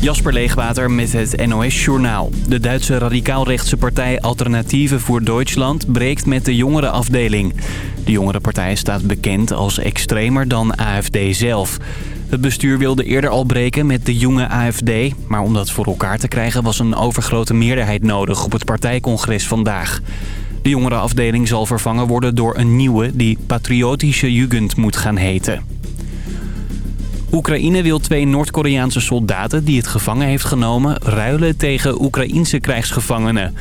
Jasper Leegwater met het NOS Journaal. De Duitse radicaalrechtse partij Alternatieven voor Duitsland breekt met de jongerenafdeling. De jongerenpartij staat bekend als extremer dan AFD zelf. Het bestuur wilde eerder al breken met de jonge AFD... maar om dat voor elkaar te krijgen was een overgrote meerderheid nodig op het partijcongres vandaag. De jongerenafdeling zal vervangen worden door een nieuwe die Patriotische Jugend moet gaan heten. Oekraïne wil twee Noord-Koreaanse soldaten die het gevangen heeft genomen... ruilen tegen Oekraïense krijgsgevangenen.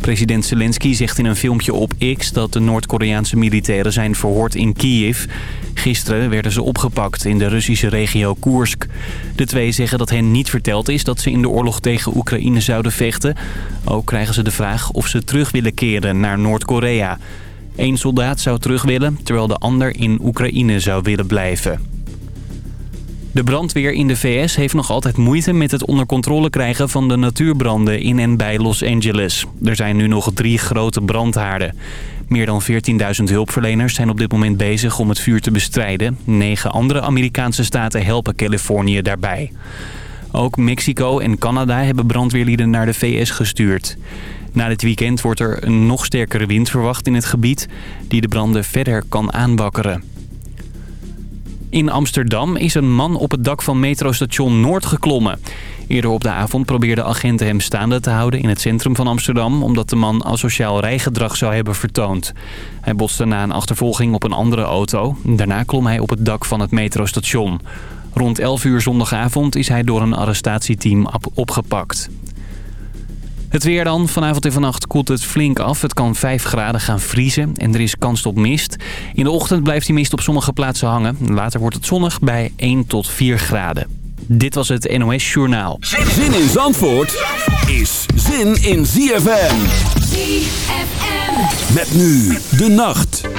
President Zelensky zegt in een filmpje op X dat de Noord-Koreaanse militairen zijn verhoord in Kiev. Gisteren werden ze opgepakt in de Russische regio Koersk. De twee zeggen dat hen niet verteld is dat ze in de oorlog tegen Oekraïne zouden vechten. Ook krijgen ze de vraag of ze terug willen keren naar Noord-Korea. Eén soldaat zou terug willen, terwijl de ander in Oekraïne zou willen blijven. De brandweer in de VS heeft nog altijd moeite met het onder controle krijgen van de natuurbranden in en bij Los Angeles. Er zijn nu nog drie grote brandhaarden. Meer dan 14.000 hulpverleners zijn op dit moment bezig om het vuur te bestrijden. Negen andere Amerikaanse staten helpen Californië daarbij. Ook Mexico en Canada hebben brandweerlieden naar de VS gestuurd. Na dit weekend wordt er een nog sterkere wind verwacht in het gebied... die de branden verder kan aanwakkeren. In Amsterdam is een man op het dak van metrostation Noord geklommen. Eerder op de avond probeerden agenten hem staande te houden in het centrum van Amsterdam... omdat de man asociaal rijgedrag zou hebben vertoond. Hij botste na een achtervolging op een andere auto. Daarna klom hij op het dak van het metrostation. Rond 11 uur zondagavond is hij door een arrestatieteam opgepakt. Het weer dan. Vanavond en vannacht koelt het flink af. Het kan 5 graden gaan vriezen en er is kans op mist. In de ochtend blijft die mist op sommige plaatsen hangen. Later wordt het zonnig bij 1 tot 4 graden. Dit was het NOS Journaal. Zin in Zandvoort is zin in ZFM. ZFM. Met nu de nacht.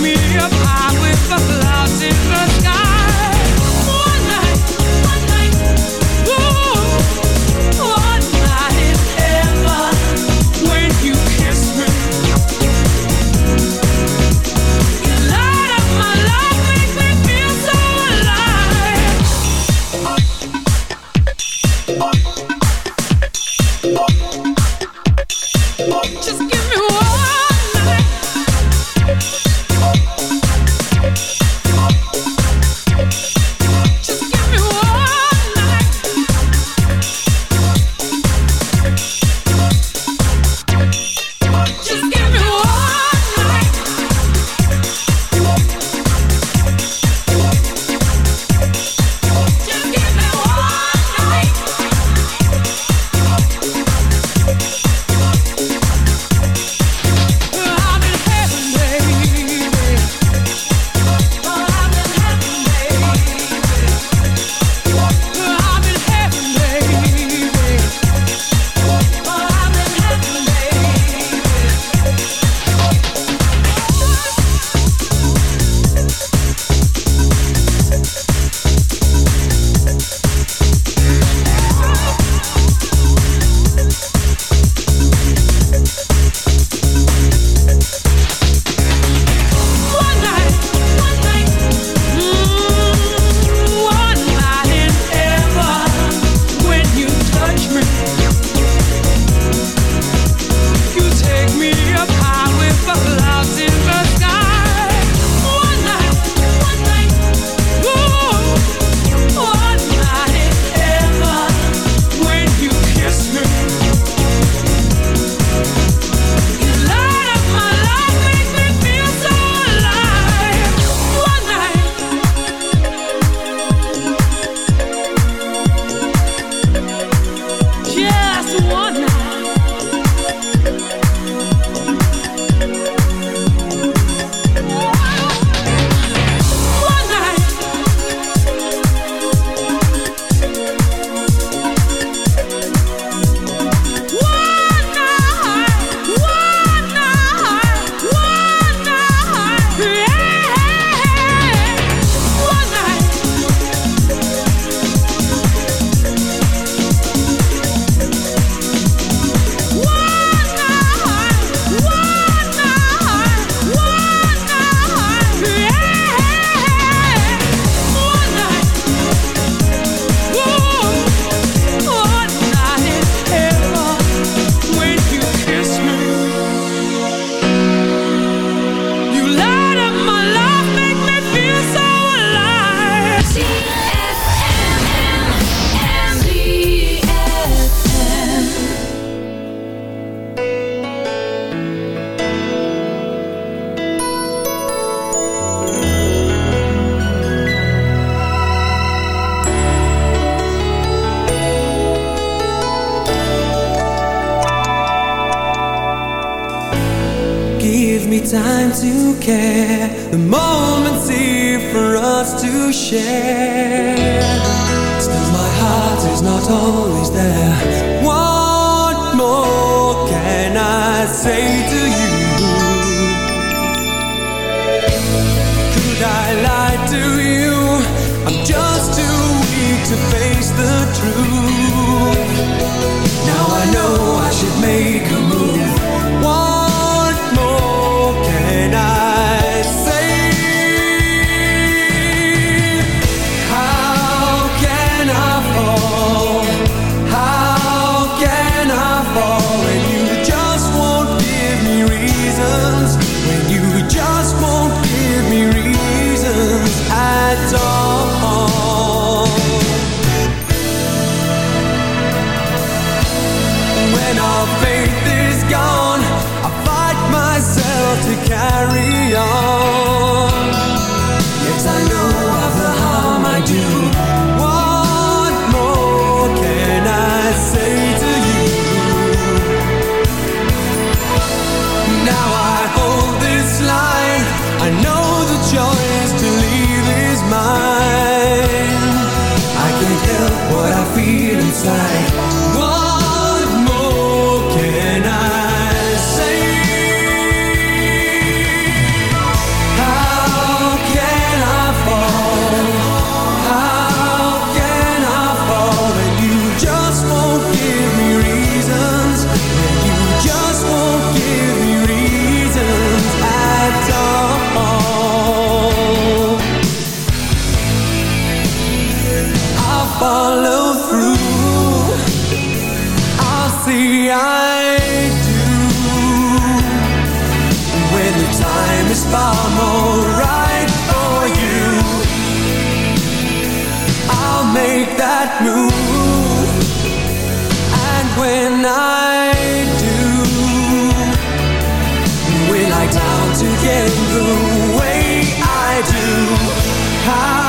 Me up high just too weak to face the truth. Now I know I should make a move. i how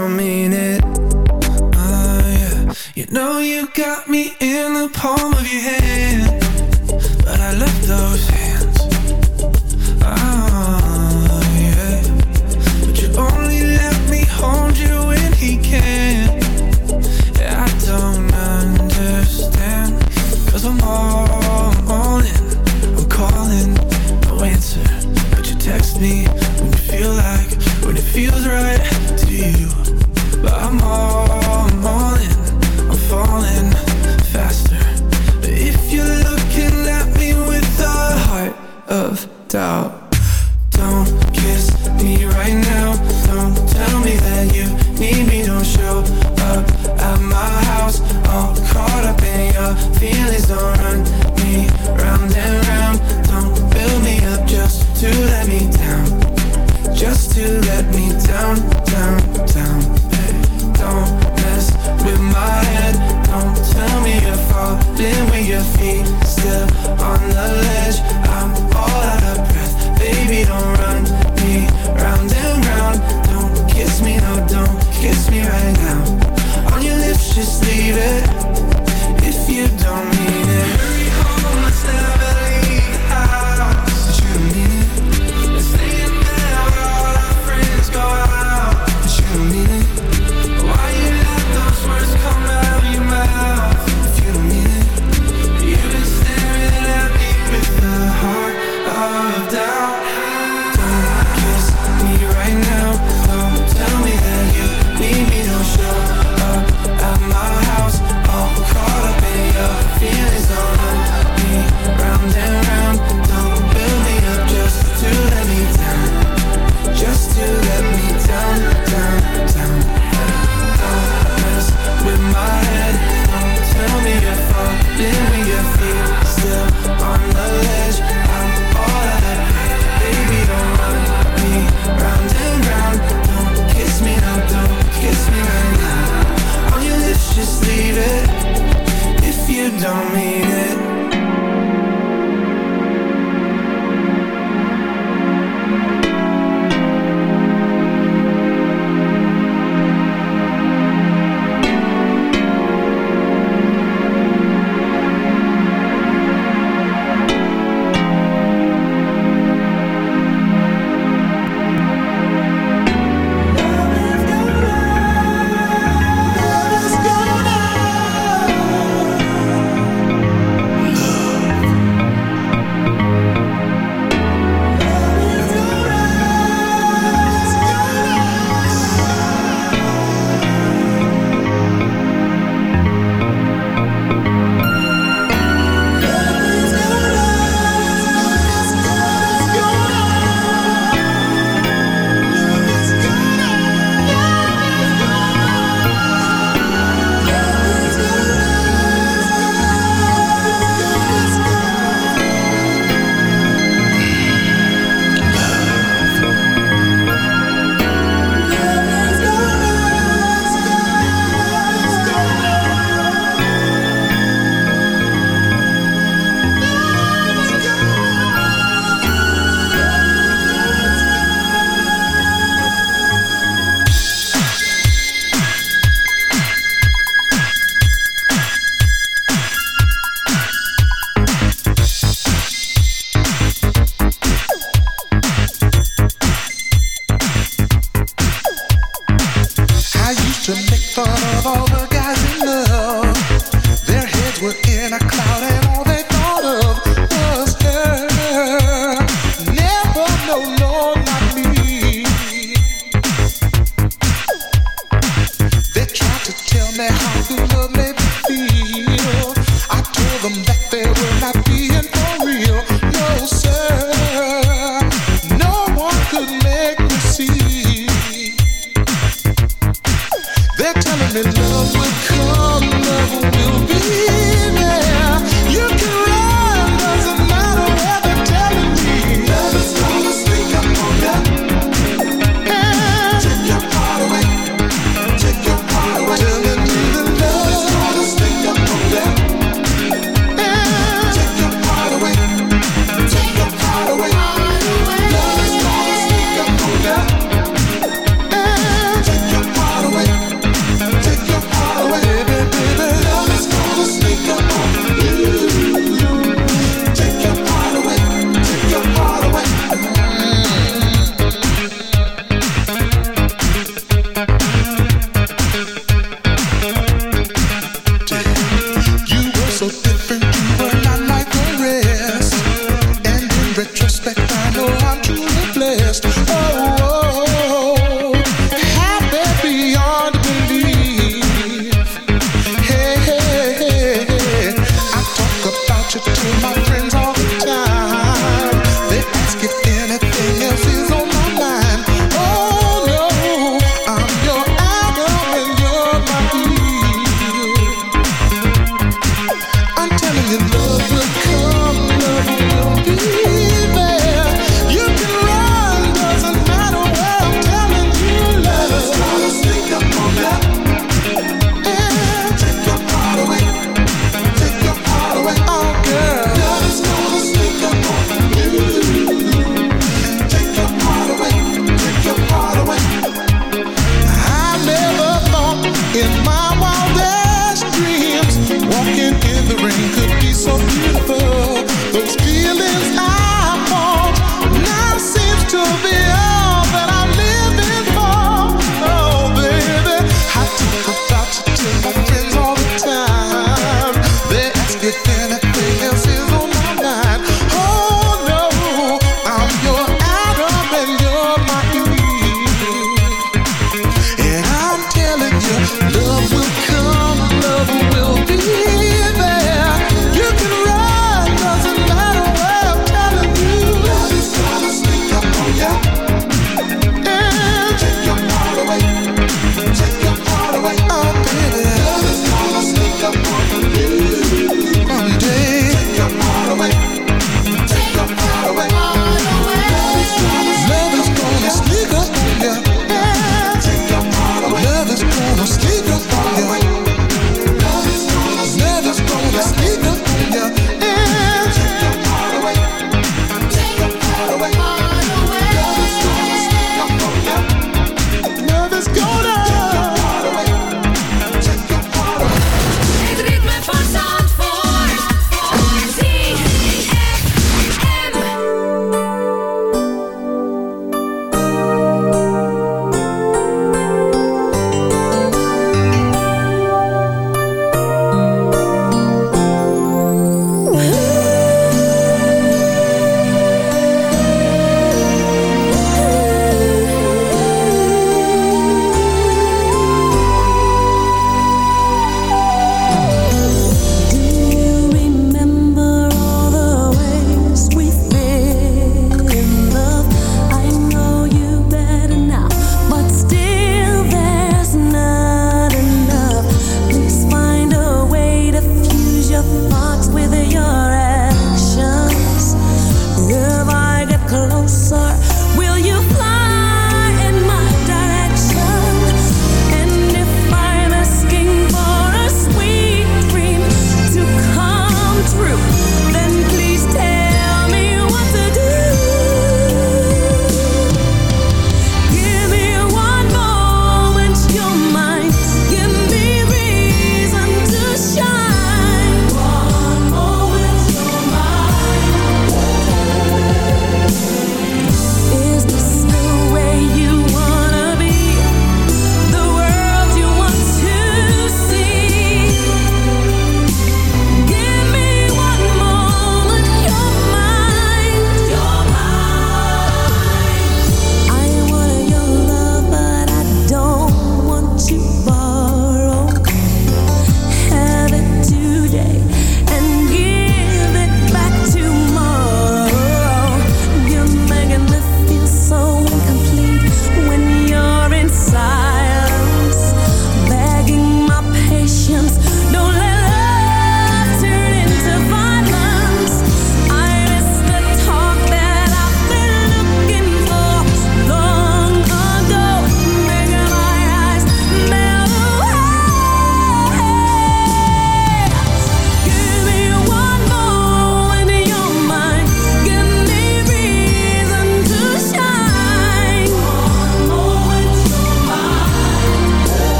don't mean it. Oh, yeah. You know you got me in the palm of your hand But I left those hands. Oh, yeah. But you only let me hold you when he can. Yeah, I don't understand. Cause I'm all, all in I'm calling, no answer. But you text me when you feel like When it feels right to you.